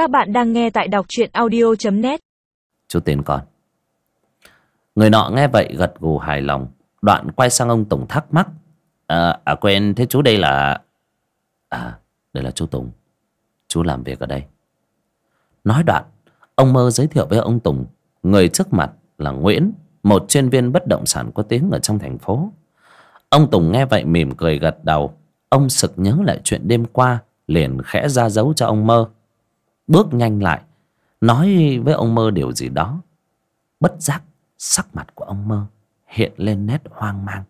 Các bạn đang nghe tại đọc truyện audio.net Chú tin con. Người nọ nghe vậy gật gù hài lòng. Đoạn quay sang ông Tùng thắc mắc. À, à quên thế chú đây là À đây là chú Tùng. Chú làm việc ở đây. Nói đoạn Ông Mơ giới thiệu với ông Tùng Người trước mặt là Nguyễn Một chuyên viên bất động sản có tiếng ở trong thành phố. Ông Tùng nghe vậy mỉm cười gật đầu. Ông sực nhớ lại chuyện đêm qua Liền khẽ ra dấu cho ông Mơ. Bước nhanh lại, Nói với ông Mơ điều gì đó. Bất giác, Sắc mặt của ông Mơ Hiện lên nét hoang mang.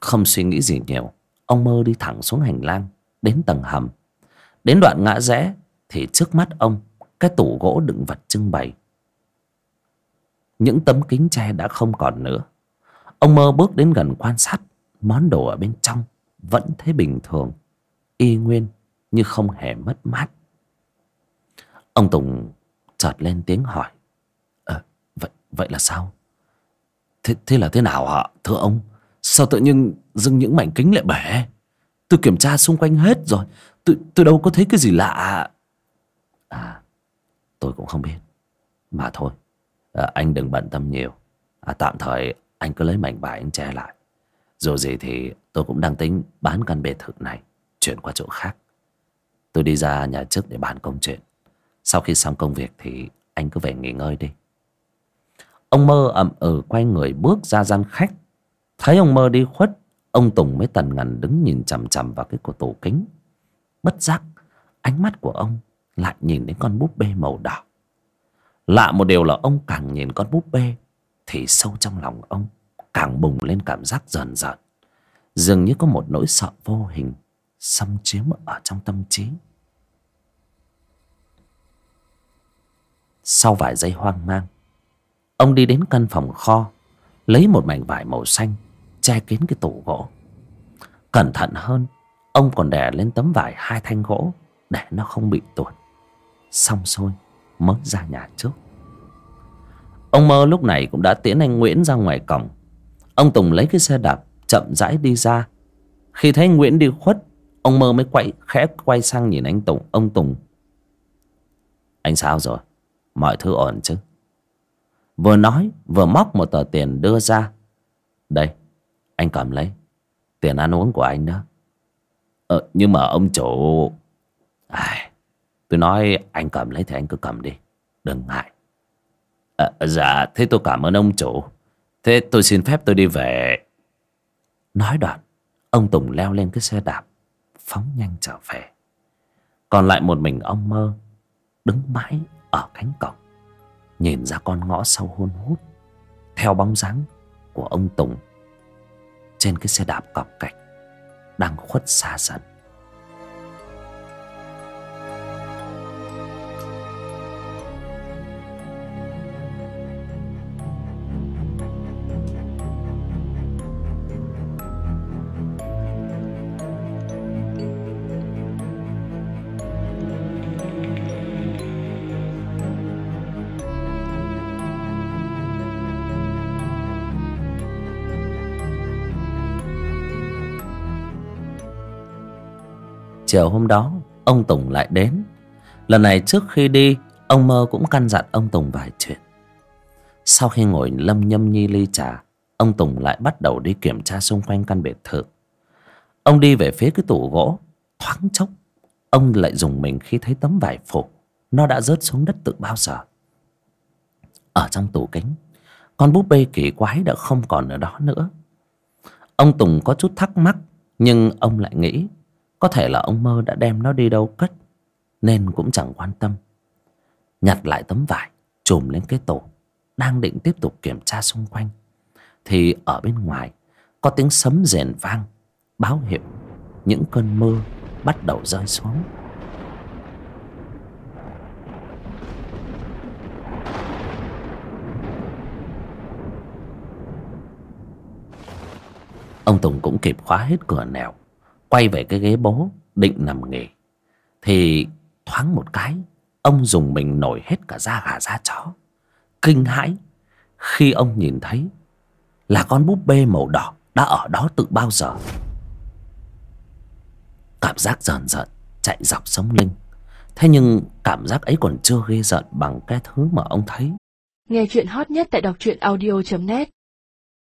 Không suy nghĩ gì nhiều, Ông Mơ đi thẳng xuống hành lang, Đến tầng hầm. Đến đoạn ngã rẽ Thì trước mắt ông, Cái tủ gỗ đựng vật trưng bày. Những tấm kính tre đã không còn nữa. Ông Mơ bước đến gần quan sát, Món đồ ở bên trong Vẫn thấy bình thường, Y nguyên như không hề mất mát. Ông Tùng chợt lên tiếng hỏi. À, vậy, vậy là sao? Thế, thế là thế nào hả thưa ông? Sao tự nhiên dưng những mảnh kính lại bể? Tôi kiểm tra xung quanh hết rồi. Tôi, tôi đâu có thấy cái gì lạ. À tôi cũng không biết. Mà thôi à, Anh đừng bận tâm nhiều. À, Tạm thời anh cứ lấy mảnh vải anh che lại. Dù gì thì tôi cũng đang tính bán căn biệt thự này Chuyển qua chỗ khác. Tôi đi ra nhà trước để bàn công chuyện. Sau khi xong công việc thì anh cứ về nghỉ ngơi đi. Ông mơ ậm ừ quay người bước ra gian khách. Thấy ông mơ đi khuất, Ông Tùng mới tần ngần đứng nhìn chằm chằm vào cái cửa tủ kính. Bất giác, Ánh mắt của ông lại nhìn đến con búp bê màu đỏ. Lạ một điều là ông càng nhìn con búp bê Thì sâu trong lòng ông Càng bùng lên cảm giác dần dần Dường như có một nỗi sợ vô hình Xâm chiếm ở trong tâm trí. Sau vài giây hoang mang. Ông đi đến căn phòng kho, Lấy một mảnh vải màu xanh, Che kín cái tủ gỗ. Cẩn thận hơn, Ông còn đè lên tấm vải hai thanh gỗ Để nó không bị tuột. Xong xuôi, mới ra nhà trước. Ông mơ lúc này cũng đã tiễn anh Nguyễn ra ngoài cổng. Ông Tùng lấy cái xe đạp Chậm rãi đi ra. Khi thấy Nguyễn đi khuất, Ông mơ mới quay, khẽ quay sang nhìn anh Tùng, Ông Tùng. Anh sao rồi? Mọi thứ ổn chứ? Vừa nói vừa móc một tờ tiền đưa ra. Đây Anh cầm lấy. Tiền ăn uống của anh đó. Ờ nhưng mà ông chủ ai Tôi nói anh cầm lấy thì anh cứ cầm đi. Đừng ngại. À, Dạ thế tôi cảm ơn ông chủ. Thế tôi xin phép tôi đi về. Nói đoạn Ông Tùng leo lên cái xe đạp Phóng nhanh trở về. Còn lại một mình ông mơ Đứng mãi ở cánh cổng, Nhìn ra con ngõ sâu hôn hút, Theo bóng dáng của ông Tùng, Trên cái xe đạp cọc cạch, Đang khuất xa dần. Chiều hôm đó, Ông Tùng lại đến. Lần này trước khi đi, Ông Mơ cũng căn dặn ông Tùng vài chuyện. Sau khi ngồi lâm nhâm nhi ly trà, Ông Tùng lại bắt đầu đi kiểm tra xung quanh căn biệt thự. Ông đi về phía cái tủ gỗ, Thoáng chốc, Ông lại dùng mình khi thấy tấm vải phủ. Nó đã rớt xuống đất từ bao giờ? Ở trong tủ kính, Con búp bê kỳ quái đã không còn ở đó nữa. Ông Tùng có chút thắc mắc, Nhưng ông lại nghĩ có thể là ông mơ đã đem nó đi đâu cất, Nên cũng chẳng quan tâm. Nhặt lại tấm vải, Trùm lên cái tổ, Đang định tiếp tục kiểm tra xung quanh, Thì ở bên ngoài, Có tiếng sấm rền vang, Báo hiệu những cơn mưa Bắt đầu rơi xuống. Ông Tùng cũng kịp khóa hết cửa nẻo quay về cái ghế bố, định nằm nghỉ. Thì thoáng một cái, ông dùng mình nổi hết cả da gà da chó. Kinh hãi, khi ông nhìn thấy là con búp bê màu đỏ đã ở đó từ bao giờ. Cảm giác rờn rợn chạy dọc sống lưng. Thế nhưng cảm giác ấy còn chưa ghê rợn bằng cái thứ mà ông thấy. Nghe chuyện hot nhất tại đọc truyện audio net.